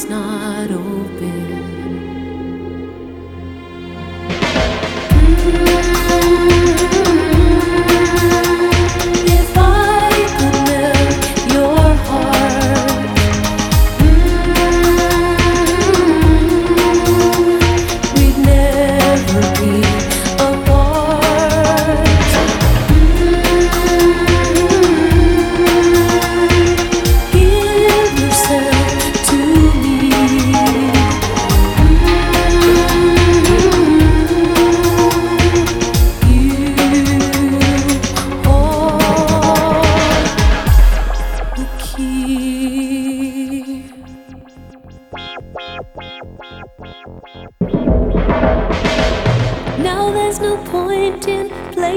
heart's not open.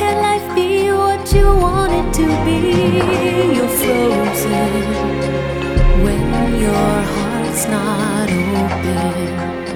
can life be what you want it to be? You're frozen when your heart's not open.